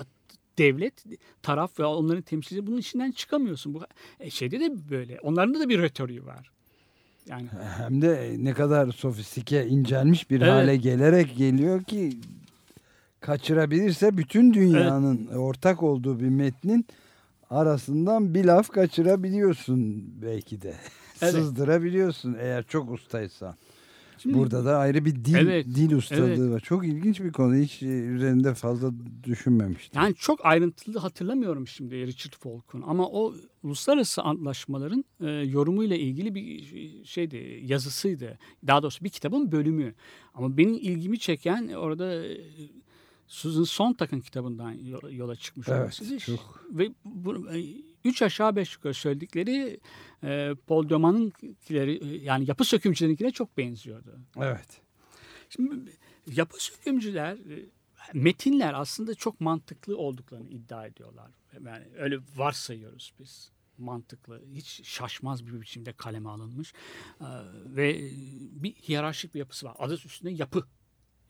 devlet, taraf ve onların temsilcileri bunun içinden çıkamıyorsun. Bu e, şeyde de böyle. Onların da bir retoriği var. Yani *laughs* Hem de ne kadar sofistike, incelmiş bir Evet. hale gelerek geliyor ki kaçırabilirse bütün dünyanın ortak olduğu bir metnin arasından bir laf kaçırabiliyorsun belki de. *laughs* Evet. Sızdırabiliyorsun eğer çok ustaysan. Şimdi- Burada da ayrı bir dil Evet, dil ustalığı evet. var. Çok ilginç bir konu. Hiç e, üzerinde fazla düşünmemiştim. Yani çok ayrıntılı hatırlamıyorum şimdi Richard Falk'un ama o uluslararası antlaşmaların e, yorumuyla ilgili bir şeydi, yazısıydı. Daha doğrusu bir kitabın bölümü. Ama benim ilgimi çeken orada e, Susan Sontag'ın kitabından yo- yola çıkmış Evet, olması. çok. Ve bu, e, üç aşağı beş yukarı söyledikleri e, Paul Deman'ınkileri e, yani yapı sökümcülerinkine çok benziyordu. Evet. Şimdi yapı sökümcüler e, metinler aslında çok mantıklı olduklarını iddia ediyorlar. Yani öyle varsayıyoruz biz. Mantıklı, hiç şaşmaz bir biçimde kaleme alınmış Ee, ve bir hiyerarşik bir yapısı var. Adı üstünde yapı.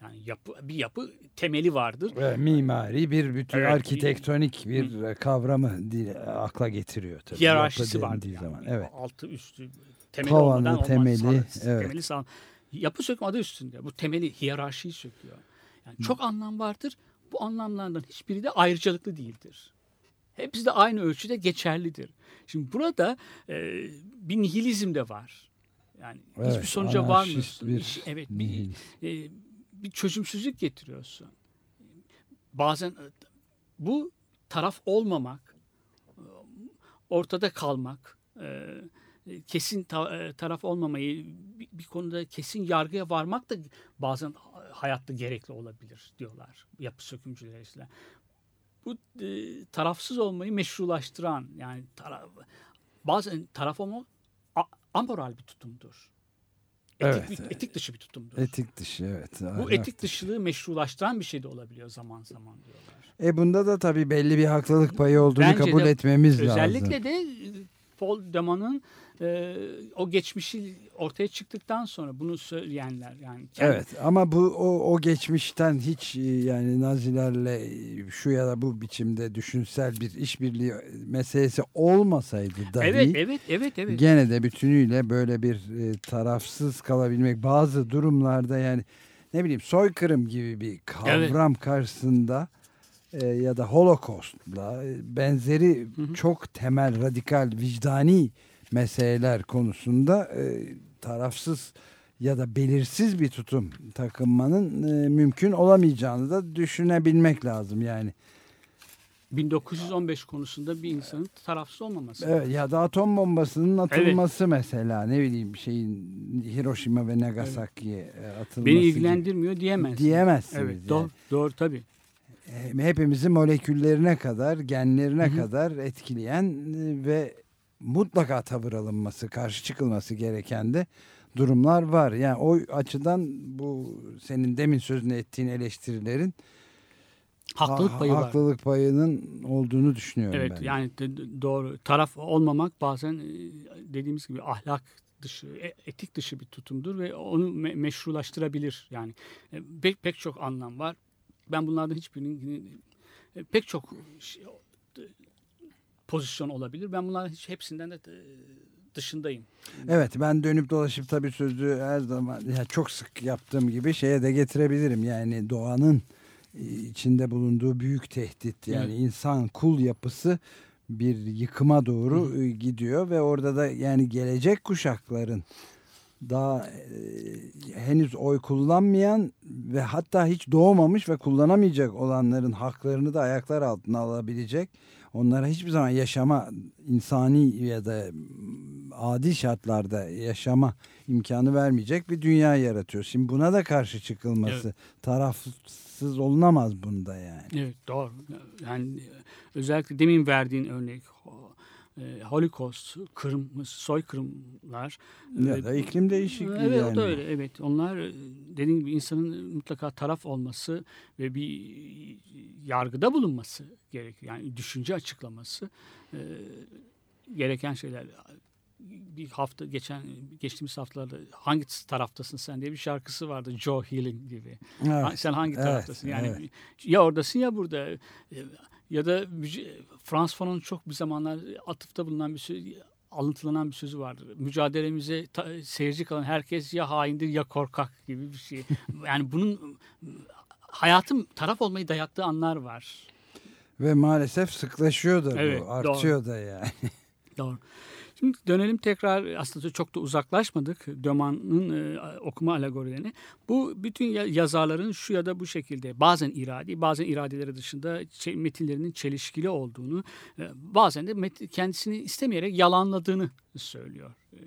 Yani yapı bir yapı temeli vardır. Ve mimari bir bütün Evet, arkitektonik bir kavramı dil, akla getiriyor tabii. Hiyerarşisi vardır. Yani. zaman. Evet. Altı üstü temeli Tavanı, olmadan olmaz. temeli, Sağ- evet. Temeli sağ. Yapı söküm adı üstünde. Bu temeli hiyerarşiyi söküyor. Yani çok anlam vardır. Bu anlamlardan hiçbiri de ayrıcalıklı değildir. Hepsi de aynı ölçüde geçerlidir. Şimdi burada e, bir nihilizm de var. Yani hiçbir Evet, sonuca anarşist varmıyorsun. bir İş- evet, bir, e, bir çözümsüzlük getiriyorsun. Bazen e, bu taraf olmamak, ortada kalmak, e, kesin e, taraf olmamayı bir, konuda kesin yargıya varmak da bazen hayatta gerekli olabilir diyorlar yapı sökümcüleri işte. Bu tarafsız olmayı meşrulaştıran yani taraf, bazen taraf olmak amoral bir tutumdur. Etik, Evet. bir- etik dışı bir tutumdur. Etik dışı evet. Bu etik dışı. dışılığı meşrulaştıran bir şey de olabiliyor zaman zaman diyorlar. E bunda da tabii belli bir haklılık payı olduğunu Bence kabul de etmemiz Özellikle lazım. de e, Paul Deman'ın e, o geçmişi ortaya çıktıktan sonra bunu söyleyenler yani kendi- Evet ama bu o, o geçmişten hiç e, yani Nazilerle e, şu ya da bu biçimde düşünsel bir işbirliği meselesi olmasaydı dahi Evet evet evet evet. gene de bütünüyle böyle bir e, tarafsız kalabilmek bazı durumlarda yani ne bileyim soykırım gibi bir kavram karşısında e, ya da Holocaust'la e, benzeri hı. çok temel radikal vicdani meseleler konusunda e, tarafsız ya da belirsiz bir tutum takınmanın e, mümkün olamayacağını da düşünebilmek lazım yani. 1915 konusunda bir insanın tarafsız olmaması. Evet ya da atom bombasının atılması mesela ne bileyim şeyin Hiroşima ve Nagasaki'ye e, atılması Beni ilgilendirmiyor diyemez. diyemezsiniz. Evet yani. doğru, doğru tabii. Hepimizi moleküllerine kadar, genlerine Hı hı. kadar etkileyen e, ve mutlaka tavır alınması, karşı çıkılması gereken de durumlar var. Yani o açıdan bu senin demin sözünü ettiğin eleştirilerin Haklılık ha- payı var. haklılık payının olduğunu düşünüyorum Evet ben. yani de- de- doğru. Taraf olmamak bazen e, dediğimiz gibi ahlak dışı, e- etik dışı bir tutumdur ve onu me- meşrulaştırabilir. Yani pek, pek çok anlam var. Ben bunlardan hiçbirinin e, pek çok şey- pozisyon olabilir. Ben bunların hiç hepsinden de e, dışındayım. Evet ben dönüp dolaşıp tabii sözü her zaman ya çok sık yaptığım gibi şeye de getirebilirim. Yani doğanın e, içinde bulunduğu büyük tehdit yani Evet. insan kul yapısı bir yıkıma doğru e, gidiyor ve orada da yani gelecek kuşakların daha e, henüz oy kullanmayan ve hatta hiç doğmamış ve kullanamayacak olanların haklarını da ayaklar altına alabilecek. Onlara hiçbir zaman yaşama insani ya da adil şartlarda yaşama imkanı vermeyecek bir dünya yaratıyor. Şimdi buna da karşı çıkılması tarafsız olunamaz bunda yani. Evet doğru. Yani e, özellikle demin verdiğin örnek e, Holocaust, Kırım, soykırımlar. Ya e, da iklim değişikliği Evet yani. da öyle. Evet onlar e, dediğim gibi insanın mutlaka taraf olması ve bir yargıda bulunması gerekiyor. Yani düşünce açıklaması e, gereken şeyler. Bir hafta geçen geçtiğimiz haftalarda hangi taraftasın sen diye bir şarkısı vardı Joe Hill'in gibi. Evet. Sen hangi evet, taraftasın? Yani evet. ya oradasın ya burada. Ya da müce- Frans Fanon'un çok bir zamanlar atıfta bulunan bir söz, alıntılanan bir sözü vardır. Mücadelemize ta- seyirci kalan herkes ya haindir ya korkak gibi bir şey. *laughs* Yani bunun hayatım taraf olmayı dayattığı anlar var. Ve maalesef sıklaşıyor da Evet, bu. Artıyor da yani. Doğru. Şimdi dönelim tekrar aslında çok da uzaklaşmadık Döman'ın e, okuma alegorilerine. Bu bütün yazarların şu ya da bu şekilde bazen iradi bazen iradeleri dışında metinlerinin çelişkili olduğunu e, bazen de kendisini istemeyerek yalanladığını söylüyor. E,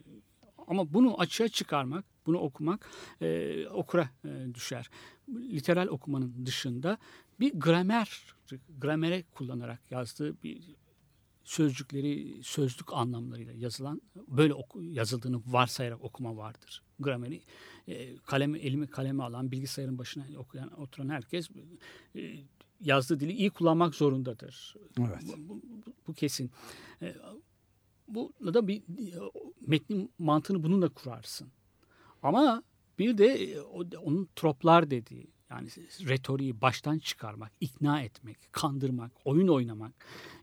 ama bunu açığa çıkarmak, bunu okumak e, okura e, düşer. Literal okumanın dışında bir gramer, gramere kullanarak yazdığı bir sözcükleri sözlük anlamlarıyla yazılan böyle oku, yazıldığını varsayarak okuma vardır. Grameri e, kalemi elimi kaleme alan bilgisayarın başına okuyan oturan herkes e, yazdığı dili iyi kullanmak zorundadır. Evet. Bu, bu, bu kesin. E, bu da bir metnin mantığını bununla kurarsın. Ama bir de e, onun troplar dediği yani retoriği baştan çıkarmak, ikna etmek, kandırmak, oyun oynamak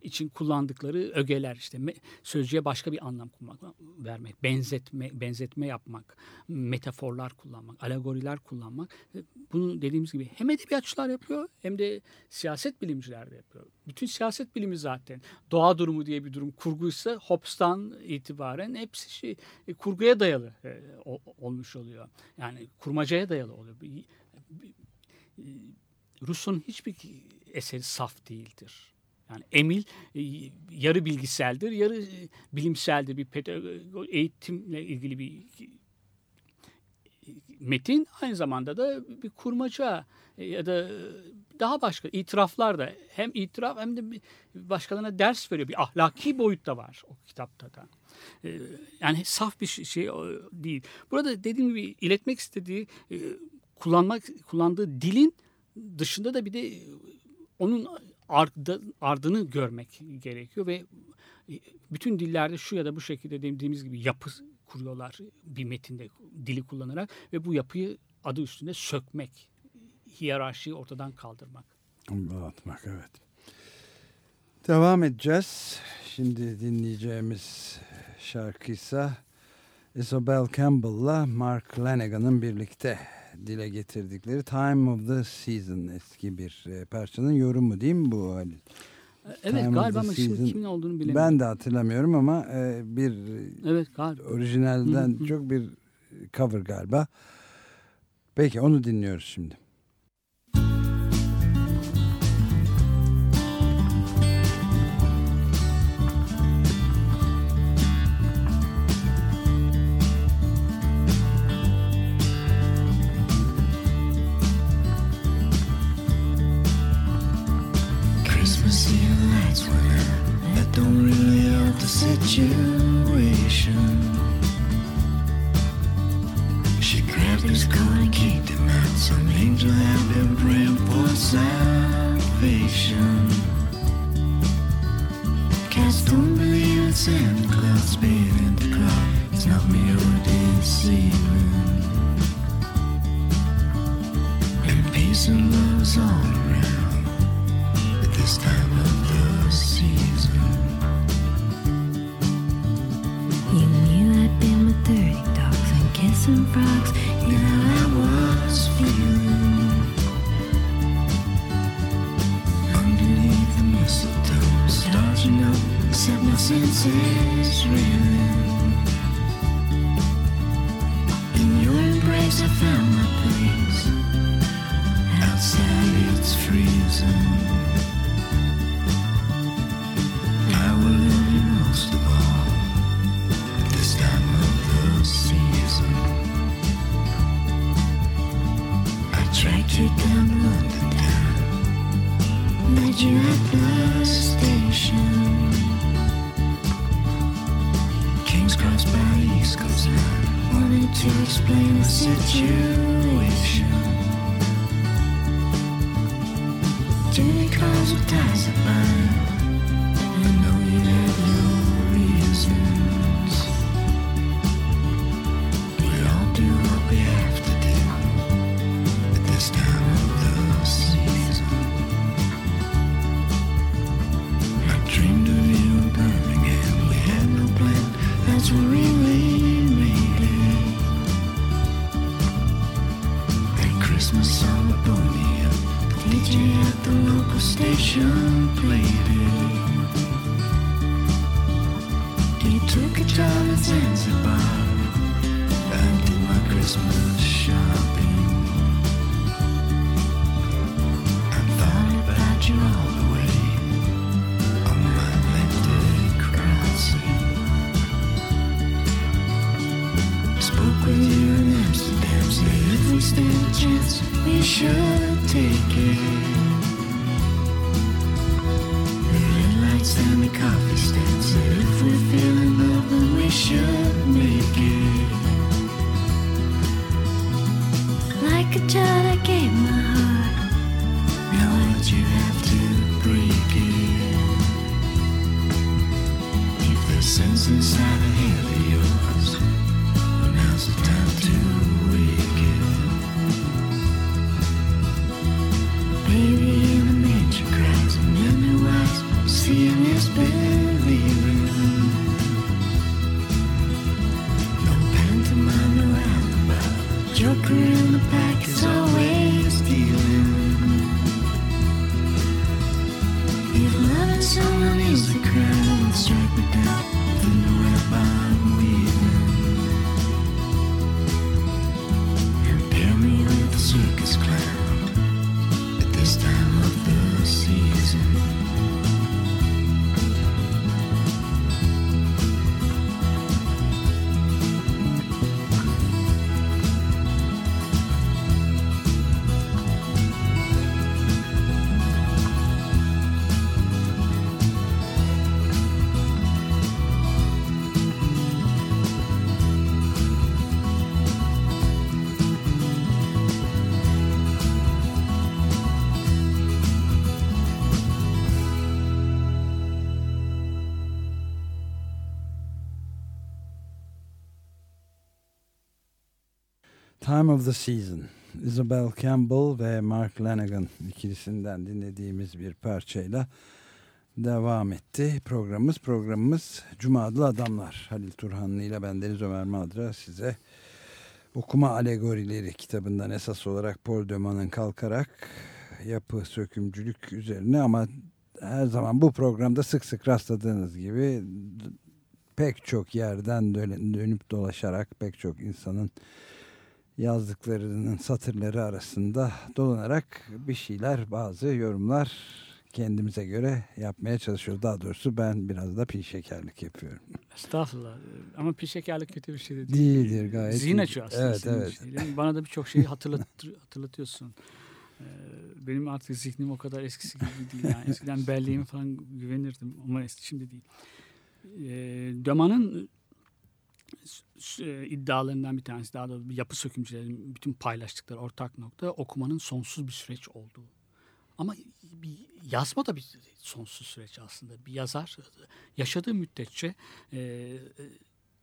için kullandıkları ögeler işte sözcüğe başka bir anlam kullanmak, vermek, benzetme, benzetme yapmak, metaforlar kullanmak, alegoriler kullanmak. E, bunu dediğimiz gibi hem edebiyatçılar yapıyor hem de siyaset bilimciler de yapıyor. Bütün siyaset bilimi zaten doğa durumu diye bir durum kurguysa Hobbes'tan itibaren hepsi şey, e, kurguya dayalı e, olmuş oluyor. Yani kurmacaya dayalı oluyor. Rousseau'nun hiçbir eseri saf değildir. Yani Emil e, yarı bilgiseldir, yarı e, bilimseldir. Bir eğitimle ilgili bir metin aynı zamanda da bir kurmaca e, ya da daha başka itiraflar da hem itiraf hem de başkalarına ders veriyor. Bir ahlaki boyut da var o kitapta da. Yani saf bir şey değil. Burada dediğim gibi iletmek istediği kullanmak kullandığı dilin dışında da bir de onun ardı, ardını görmek gerekiyor ve bütün dillerde şu ya da bu şekilde dediğimiz gibi yapı kuruyorlar bir metinde dili kullanarak ve bu yapıyı adı üstünde sökmek, hiyerarşiyi ortadan kaldırmak. Atmak evet. Devam edeceğiz. Şimdi dinleyeceğimiz şarkıysa Isabel Campbell'la Mark Lanigan'ın birlikte dile getirdikleri Time of the Season eski bir e, parçanın yorumu değil mi bu Halil? Evet Time galiba ama şimdi kimin olduğunu bilemiyorum. Ben de hatırlamıyorum ama e, bir evet, galiba. orijinalden çok bir cover galiba. Peki onu dinliyoruz şimdi. Situation. She grabbed his coat and kicked him out. Some angel had been praying for salvation. Cats don't believe in Santa Claus being in the cloud. It's not me or deceiving. Where we. That Christmas on the DJ at the local station played it. Time of the Season. Isabel Campbell ve Mark Lanigan ikilisinden dinlediğimiz bir parçayla devam etti. Programımız programımız Cuma adlı adamlar. Halil Turhanlı ile ben Deniz Ömer Madra size okuma alegorileri kitabından esas olarak Paul Deman'ın kalkarak yapı sökümcülük üzerine ama her zaman bu programda sık sık rastladığınız gibi pek çok yerden dönüp dolaşarak pek çok insanın yazdıklarının satırları arasında dolanarak bir şeyler bazı yorumlar kendimize göre yapmaya çalışıyoruz. Daha doğrusu ben biraz da pil şekerlik yapıyorum. Estağfurullah. Ama pil şekerlik kötü bir şey de değil. Değildir gayet. Zihin açıyor aslında. Evet evet. şeylerin. Bana da birçok şeyi hatırlatır, *laughs* hatırlatıyorsun. Ee, benim artık zihnim o kadar eskisi gibi değil. Yani *laughs* eskiden belleğime falan güvenirdim ama şimdi değil. Ee, Döman'ın e, iddialarından bir tanesi daha doğrusu yapı sökümcülerin bütün paylaştıkları ortak nokta okumanın sonsuz bir süreç olduğu. Ama bir yazma da bir sonsuz süreç aslında. Bir yazar yaşadığı müddetçe e,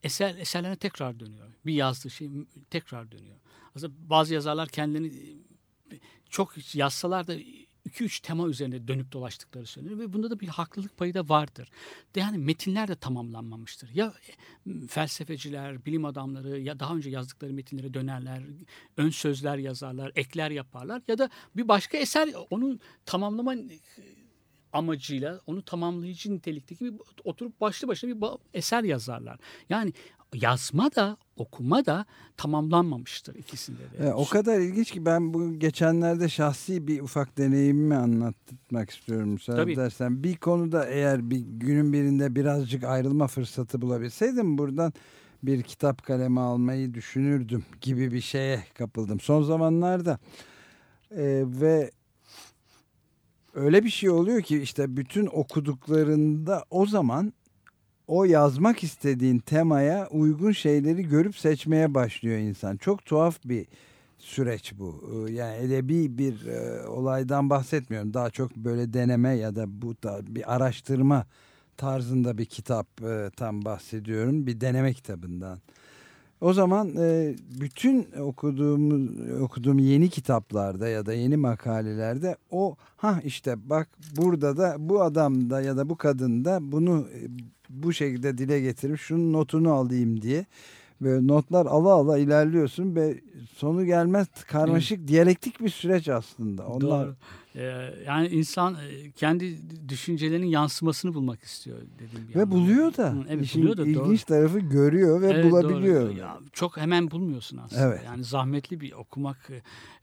eser eserlerine tekrar dönüyor. Bir yazdığı şey tekrar dönüyor. Aslında bazı yazarlar kendilerini çok yazsalar da 2-3 tema üzerine dönüp dolaştıkları söyleniyor ve bunda da bir haklılık payı da vardır. Yani metinler de tamamlanmamıştır. Ya felsefeciler, bilim adamları ya daha önce yazdıkları metinlere dönerler, ön sözler yazarlar, ekler yaparlar ya da bir başka eser onu tamamlama amacıyla onu tamamlayıcı nitelikteki bir oturup başlı başına bir eser yazarlar. Yani yazma da okuma da tamamlanmamıştır ikisinde de. E, o kadar ilginç ki ben bu geçenlerde şahsi bir ufak deneyimimi anlatmak istiyorum müsaade Tabii. edersen. Bir konuda eğer bir günün birinde birazcık ayrılma fırsatı bulabilseydim buradan bir kitap kalemi almayı düşünürdüm gibi bir şeye kapıldım. Son zamanlarda e, ve öyle bir şey oluyor ki işte bütün okuduklarında o zaman o yazmak istediğin temaya uygun şeyleri görüp seçmeye başlıyor insan. Çok tuhaf bir süreç bu. Yani edebi bir e, olaydan bahsetmiyorum. Daha çok böyle deneme ya da bu da bir araştırma tarzında bir kitaptan bahsediyorum. Bir deneme kitabından. O zaman e, bütün okuduğum okuduğum yeni kitaplarda ya da yeni makalelerde o ha işte bak burada da bu adam da ya da bu kadın da bunu bu şekilde dile getirip şunun notunu alayım diye Böyle notlar ala ala ilerliyorsun ve sonu gelmez karmaşık diyalektik bir süreç aslında. Onlar Doğru. Ee, yani insan e, kendi düşüncelerinin yansımasını bulmak istiyor dediğim bir ve yandan. buluyor da. Hı, evet, buluyor da, doğru. ilginç tarafı görüyor ve Evet, bulabiliyor. doğru. Ya, çok hemen bulmuyorsun aslında. Evet. Yani zahmetli bir okumak,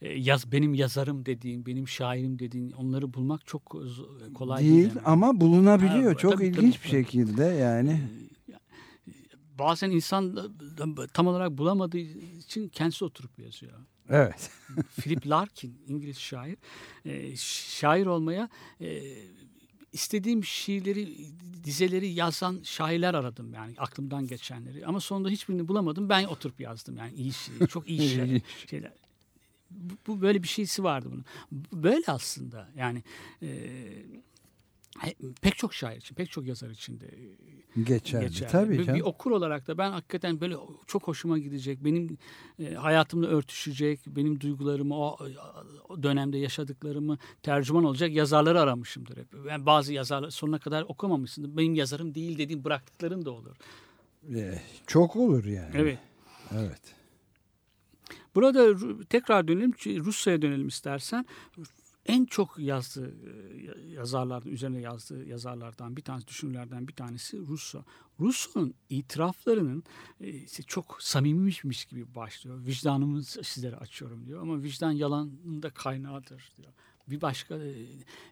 e, yaz benim yazarım dediğin, benim şairim dediğin onları bulmak çok kolay değil. Değil ama bulunabiliyor. Ha, Çok tabii, ilginç tabii, bir tabii. şekilde yani. Bazen insan tam olarak bulamadığı için kendisi oturup yazıyor. Evet. *laughs* Philip Larkin İngiliz şair. E, şair olmaya e, istediğim şiirleri, dizeleri yazan şairler aradım yani aklımdan geçenleri. Ama sonunda hiçbirini bulamadım. Ben oturup yazdım yani iyi şiir, çok iyi *laughs* şiir, şeyler. Bu, bu böyle bir şeysi vardı bunun. Bu Böyle aslında yani e, pek çok şair için, pek çok yazar için de e, Geçerli. geçerli. Tabii bir, bir canım. okur olarak da ben hakikaten böyle çok hoşuma gidecek, benim e, hayatımla örtüşecek, benim duygularımı, o, o dönemde yaşadıklarımı tercüman olacak yazarları aramışımdır hep. Ben bazı yazarlar sonuna kadar okumamışsındır. Benim yazarım değil dediğim bıraktıkların da olur. Ee, Çok olur yani. Evet. Evet. Burada tekrar dönelim, Rusya'ya dönelim istersen. En çok yazdığı e, yazarlardan, üzerine yazdığı yazarlardan bir tanesi, düşünürlerden bir tanesi Russo. Russo'nun itiraflarının e, işte çok samimiymiş gibi başlıyor. Vicdanımı sizlere açıyorum diyor ama vicdan yalanın da kaynağıdır diyor. Bir başka e,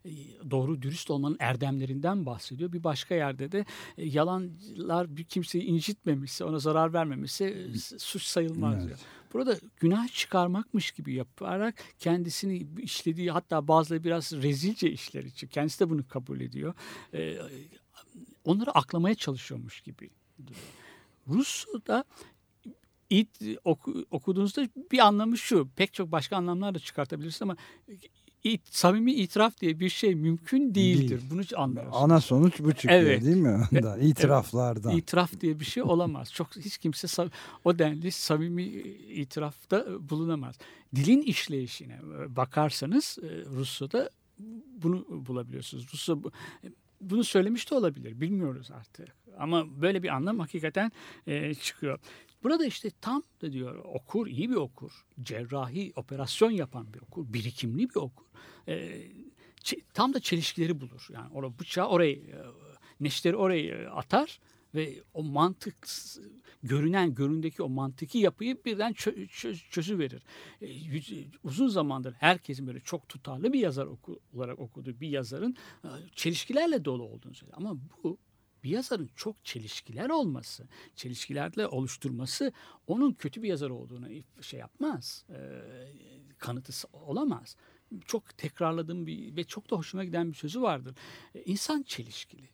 e, doğru dürüst olmanın erdemlerinden bahsediyor. Bir başka yerde de e, yalanlar bir kimseyi incitmemişse, ona zarar vermemişse suç sayılmaz Evet. diyor. Burada günah çıkarmakmış gibi yaparak kendisini işlediği hatta bazıları biraz rezilce işler için kendisi de bunu kabul ediyor. Onları aklamaya çalışıyormuş gibi. duruyor. Rus'ta it, oku, okuduğunuzda bir anlamı şu. Pek çok başka anlamlar da çıkartabilirsiniz ama it, samimi itiraf diye bir şey mümkün değildir. Değil. Bunu anlıyorsunuz. Ana sonuç bu çıkıyor Evet. değil mi? Ondan, *laughs* itiraflardan. İtiraf diye bir şey olamaz. Çok hiç kimse o denli samimi itirafta bulunamaz. Dilin işleyişine bakarsanız e, Rusya'da bunu bulabiliyorsunuz. Rusya bu- bunu söylemiş de olabilir. Bilmiyoruz artık. Ama böyle bir anlam hakikaten e, çıkıyor. Burada işte tam da diyor okur, iyi bir okur, cerrahi operasyon yapan bir okur, birikimli bir okur. E, tam da çelişkileri bulur. Yani orada bıçağı oraya, e, neşteri oraya e, atar ve o mantık görünen göründeki o mantıki yapıyı birden çö- çö- çözüverir. E, yüz- uzun zamandır herkesin böyle çok tutarlı bir yazar oku, olarak okuduğu bir yazarın e, çelişkilerle dolu olduğunu söylüyor. Ama bu bir yazarın çok çelişkiler olması, çelişkilerle oluşturması onun kötü bir yazar olduğunu şey yapmaz, e, kanıtı olamaz. Çok tekrarladığım bir ve çok da hoşuma giden bir sözü vardır. E, İnsan çelişkili.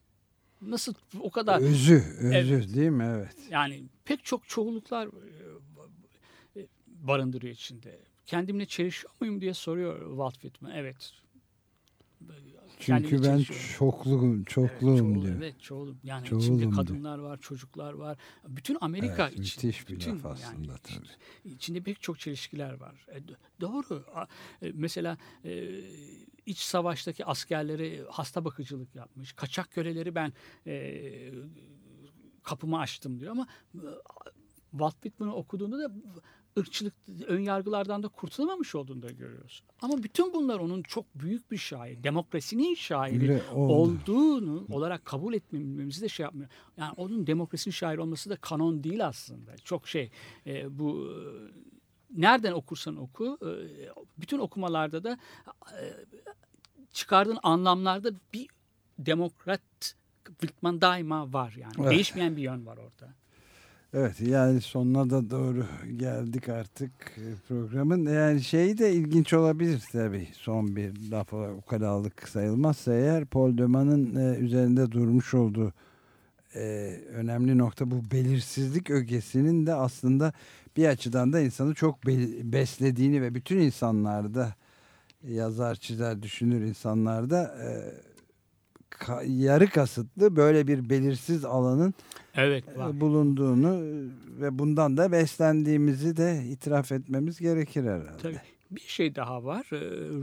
Nasıl o kadar Özü, özü Evet. değil mi? Evet. yani pek çok çoğuluklar e, barındırıyor içinde. Kendimle çelişiyor muyum diye soruyor Walt Whitman. Evet. Çünkü ben çokluğum, Evet, çokluğum çoğul- diyor. Evet çoğulum. Yani Çoğulum içinde diyor. kadınlar var, çocuklar var. Bütün Amerika Evet, için. müthiş bir bütün laf aslında tabii. İçinde pek çok çelişkiler var. E, do- doğru. E, mesela e, iç savaştaki askerleri hasta bakıcılık yapmış. Kaçak köleleri ben e, kapımı açtım diyor ama e, Walt Whitman'ı okuduğunda da ırkçılık, ön yargılardan da kurtulamamış olduğunu da görüyorsun. Ama bütün bunlar onun çok büyük bir şair, demokrasinin şairi Öyle oldu. olduğunu olarak kabul etmemizi de şey yapmıyor. Yani onun demokrasinin şair olması da kanon değil aslında. Çok şey e, bu e, nereden okursan oku e, bütün okumalarda da e, çıkardığın anlamlarda bir demokrat Whitman daima var yani. Evet. Değişmeyen bir yön var orada. Evet yani sonuna da doğru geldik artık e, programın. Yani şey de ilginç olabilir tabii. Son bir laf ukalalık sayılmazsa eğer Paul Deman'ın e, üzerinde durmuş olduğu e, önemli nokta bu belirsizlik ögesinin de aslında bir açıdan da insanı çok be- beslediğini ve bütün insanlarda yazar, çizer, düşünür insanlarda e, yarı kasıtlı böyle bir belirsiz alanın Evet e, var. bulunduğunu e, ve bundan da beslendiğimizi de itiraf etmemiz gerekir herhalde. Tabii. Bir şey daha var. Ee,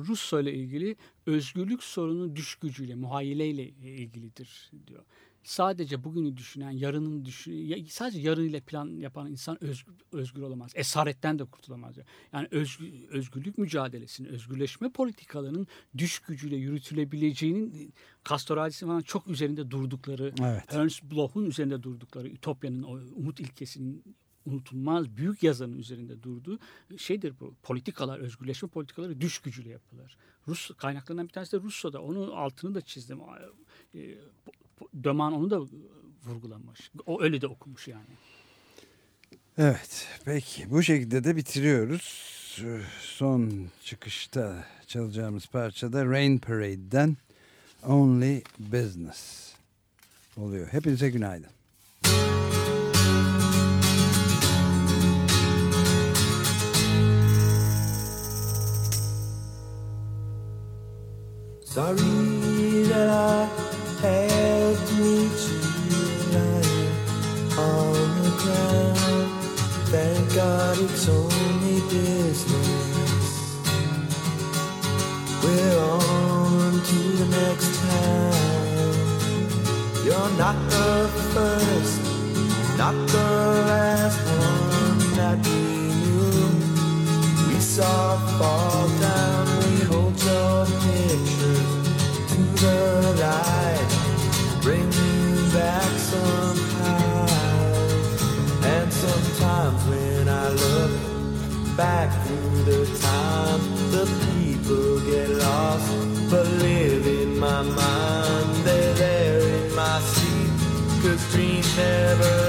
Russo ile ilgili özgürlük sorunu düş gücüyle, muhayyileyle ilgilidir diyor. Sadece bugünü düşünen, yarının düşün, sadece yarınıyla plan yapan insan özgür, özgür olamaz. Esaretten de kurtulamaz. Yani özgü- özgürlük mücadelesinin, özgürleşme politikalarının düş gücüyle yürütülebileceğinin Castoralis'in falan çok üzerinde durdukları, Evet. Ernst Bloch'un üzerinde durdukları, Ütopya'nın o umut ilkesinin unutulmaz büyük yazarın üzerinde durduğu şeydir bu. Politikalar, özgürleşme politikaları düş gücüyle yapılır. Rus kaynaklarından bir tanesi de Rusya'da. Onun altını da çizdim. Döman onu da vurgulamış. O öyle de okumuş yani. Evet peki bu şekilde de bitiriyoruz. Son çıkışta çalacağımız parçada Rain Parade'den Only Business oluyor. Hepinize günaydın. Sorry that I You're not the first, not the last one that we knew. We saw fall down, we hold your picture to the light, bring you back somehow. And sometimes when I look back through the never